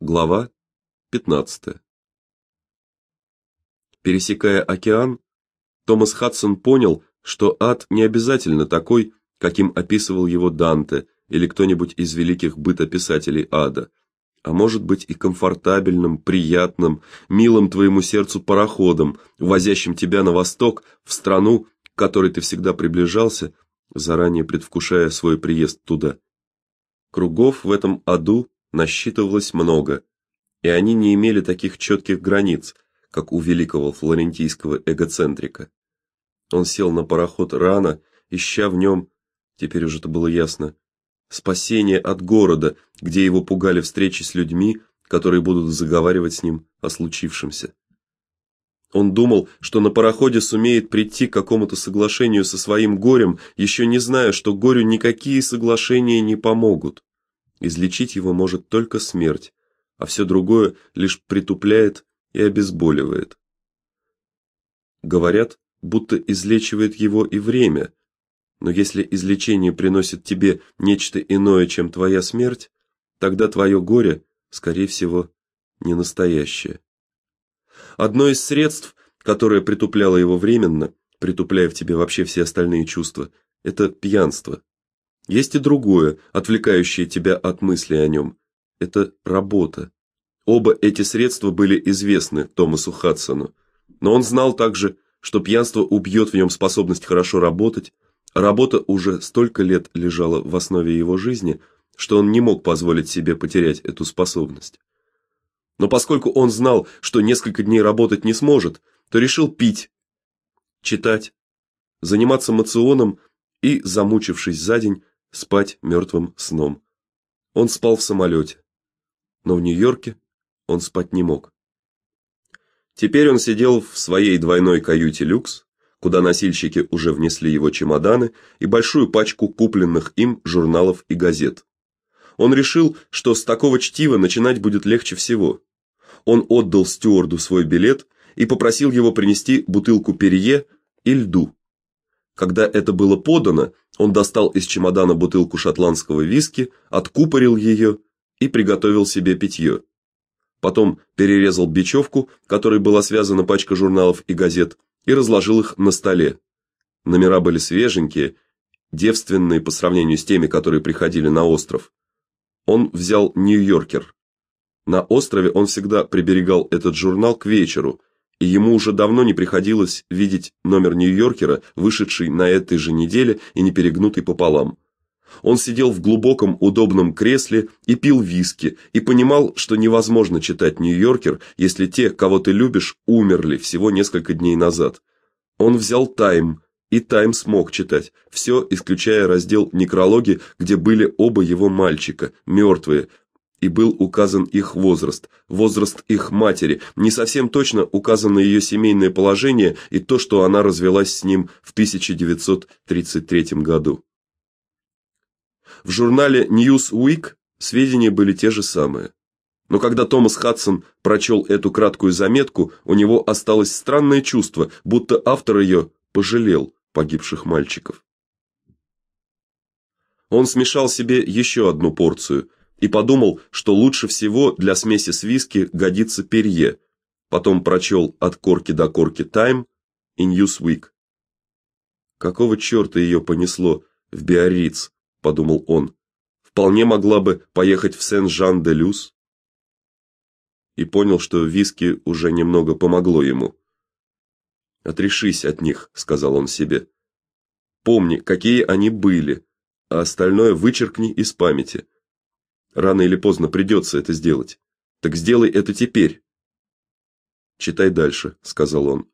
Глава 15. Пересекая океан, Томас Хадсон понял, что ад не обязательно такой, каким описывал его Данте или кто-нибудь из великих бытописателей ада, а может быть и комфортабельным, приятным, милым твоему сердцу пароходом, возящим тебя на восток, в страну, к которой ты всегда приближался, заранее предвкушая свой приезд туда. Кругов в этом аду насчитывалось много, и они не имели таких четких границ, как у великого флорентийского эгоцентрика. Он сел на пароход рано, ища в нем, теперь уже это было ясно, спасение от города, где его пугали встречи с людьми, которые будут заговаривать с ним о случившемся. Он думал, что на пароходе сумеет прийти к какому-то соглашению со своим горем, еще не зная, что горю никакие соглашения не помогут. Излечить его может только смерть, а все другое лишь притупляет и обезболивает. Говорят, будто излечивает его и время. Но если излечение приносит тебе нечто иное, чем твоя смерть, тогда твое горе, скорее всего, не настоящее. Одно из средств, которое притупляло его временно, притупляя в тебе вообще все остальные чувства это пьянство. Есть и другое, отвлекающее тебя от мысли о нем. Это работа. Оба эти средства были известны Томасу Хадсону, но он знал также, что пьянство убьет в нем способность хорошо работать. Работа уже столько лет лежала в основе его жизни, что он не мог позволить себе потерять эту способность. Но поскольку он знал, что несколько дней работать не сможет, то решил пить, читать, заниматься мационом и, замучившись за день, спать мертвым сном. Он спал в самолете, но в Нью-Йорке он спать не мог. Теперь он сидел в своей двойной каюте люкс, куда носильщики уже внесли его чемоданы и большую пачку купленных им журналов и газет. Он решил, что с такого чтива начинать будет легче всего. Он отдал стюарду свой билет и попросил его принести бутылку перье и льду. Когда это было подано, он достал из чемодана бутылку шотландского виски, откупорил ее и приготовил себе питье. Потом перерезал бечевку, которой была связана пачка журналов и газет, и разложил их на столе. Номера были свеженькие, девственные по сравнению с теми, которые приходили на остров. Он взял Нью-Йоркер. На острове он всегда приберегал этот журнал к вечеру, и ему уже давно не приходилось видеть номер Нью-Йоркера, вышедший на этой же неделе и не перегнутый пополам. Он сидел в глубоком удобном кресле и пил виски и понимал, что невозможно читать Нью-Йоркер, если те, кого ты любишь, умерли всего несколько дней назад. Он взял Тайм, и Тайм смог читать, все, исключая раздел некрологи, где были оба его мальчика, мертвые, и был указан их возраст, возраст их матери, не совсем точно указано ее семейное положение и то, что она развелась с ним в 1933 году. В журнале Newsweek сведения были те же самые. Но когда Томас Хадсон прочел эту краткую заметку, у него осталось странное чувство, будто автор ее пожалел погибших мальчиков. Он смешал себе еще одну порцию и подумал, что лучше всего для смеси с виски годится перье. Потом прочел от корки до корки Time и Newsweek. Какого черта ее понесло в Биарриц, подумал он. Вполне могла бы поехать в Сен-Жан-де-Люс. И понял, что виски уже немного помогло ему. Отрешись от них, сказал он себе. Помни, какие они были, а остальное вычеркни из памяти. Рано или поздно придется это сделать. Так сделай это теперь. Читай дальше, сказал он.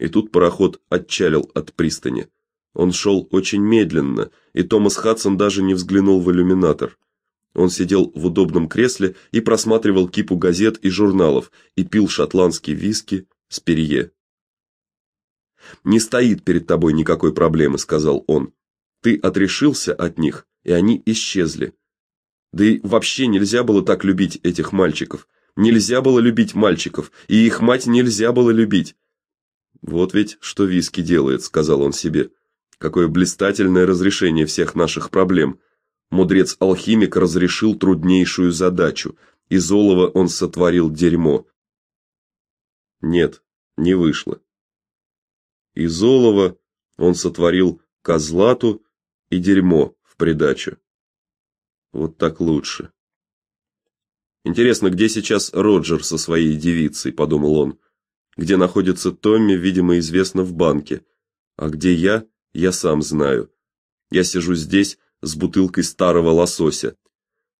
И тут пароход отчалил от пристани. Он шел очень медленно, и Томас Хадсон даже не взглянул в иллюминатор. Он сидел в удобном кресле и просматривал кипу газет и журналов и пил шотландский виски с перье. Не стоит перед тобой никакой проблемы, сказал он. Ты отрешился от них, и они исчезли. Да и вообще нельзя было так любить этих мальчиков. Нельзя было любить мальчиков, и их мать нельзя было любить. Вот ведь что виски делает, сказал он себе. Какое блистательное разрешение всех наших проблем. Мудрец-алхимик разрешил труднейшую задачу. из олова он сотворил дерьмо. Нет, не вышло. Из олова он сотворил козлату и дерьмо в придачу. Вот так лучше. Интересно, где сейчас Роджер со своей девицей, подумал он. Где находится Томми, видимо, известно в банке. А где я, я сам знаю. Я сижу здесь с бутылкой старого лосося.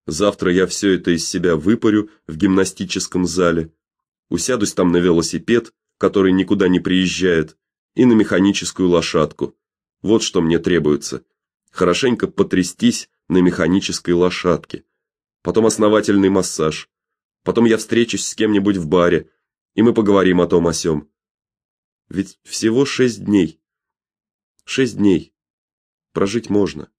Завтра я все это из себя выпарю в гимнастическом зале. Усядусь там на велосипед, который никуда не приезжает, и на механическую лошадку. Вот что мне требуется. Хорошенько потрястись на механической лошадке. Потом основательный массаж. Потом я встречусь с кем-нибудь в баре, и мы поговорим о том о сём. Ведь всего шесть дней. Шесть дней. Прожить можно.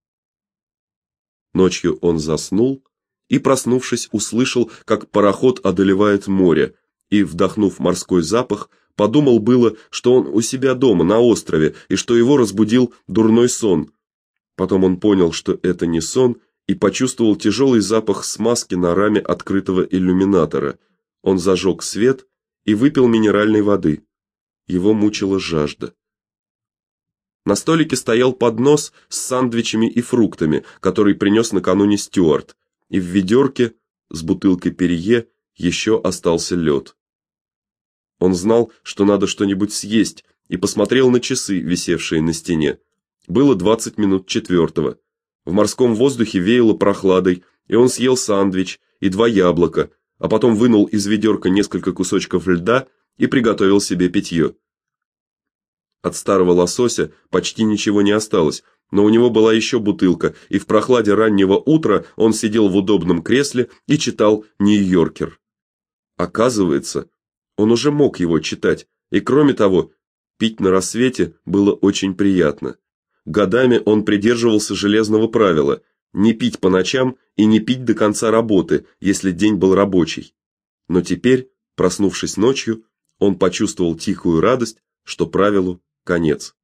Ночью он заснул и, проснувшись, услышал, как пароход одолевает море, и, вдохнув морской запах, подумал было, что он у себя дома на острове и что его разбудил дурной сон. Потом он понял, что это не сон, и почувствовал тяжелый запах смазки на раме открытого иллюминатора. Он зажег свет и выпил минеральной воды. Его мучила жажда. На столике стоял поднос с сандвичами и фруктами, который принес накануне Стюарт, и в ведерке с бутылкой Перье еще остался лед. Он знал, что надо что-нибудь съесть, и посмотрел на часы, висевшие на стене. Было двадцать минут четвертого. В морском воздухе веяло прохладой, и он съел сандвич и два яблока, а потом вынул из ведерка несколько кусочков льда и приготовил себе питье. От старого лосося почти ничего не осталось, но у него была еще бутылка, и в прохладе раннего утра он сидел в удобном кресле и читал Нью-Йоркер. Оказывается, он уже мог его читать, и кроме того, пить на рассвете было очень приятно. Годами он придерживался железного правила: не пить по ночам и не пить до конца работы, если день был рабочий. Но теперь, проснувшись ночью, он почувствовал тихую радость, что правилу конец.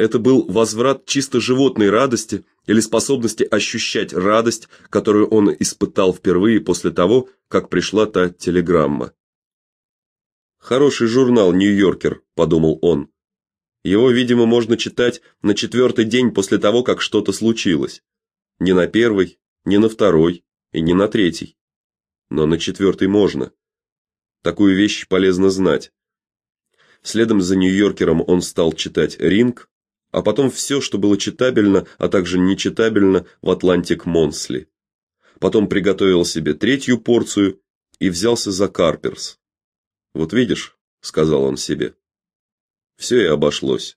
Это был возврат чисто животной радости или способности ощущать радость, которую он испытал впервые после того, как пришла та телеграмма. Хороший журнал Нью-Йоркер, подумал он. Его, видимо, можно читать на четвертый день после того, как что-то случилось. Не на первый, не на второй и не на третий. Но на четвертый можно. Такую вещь полезно знать. Следом за Нью-Йоркером он стал читать Ринг, а потом все, что было читабельно, а также нечитабельно в Атлантик Монсли. Потом приготовил себе третью порцию и взялся за Карперс. Вот видишь, сказал он себе. Все и обошлось.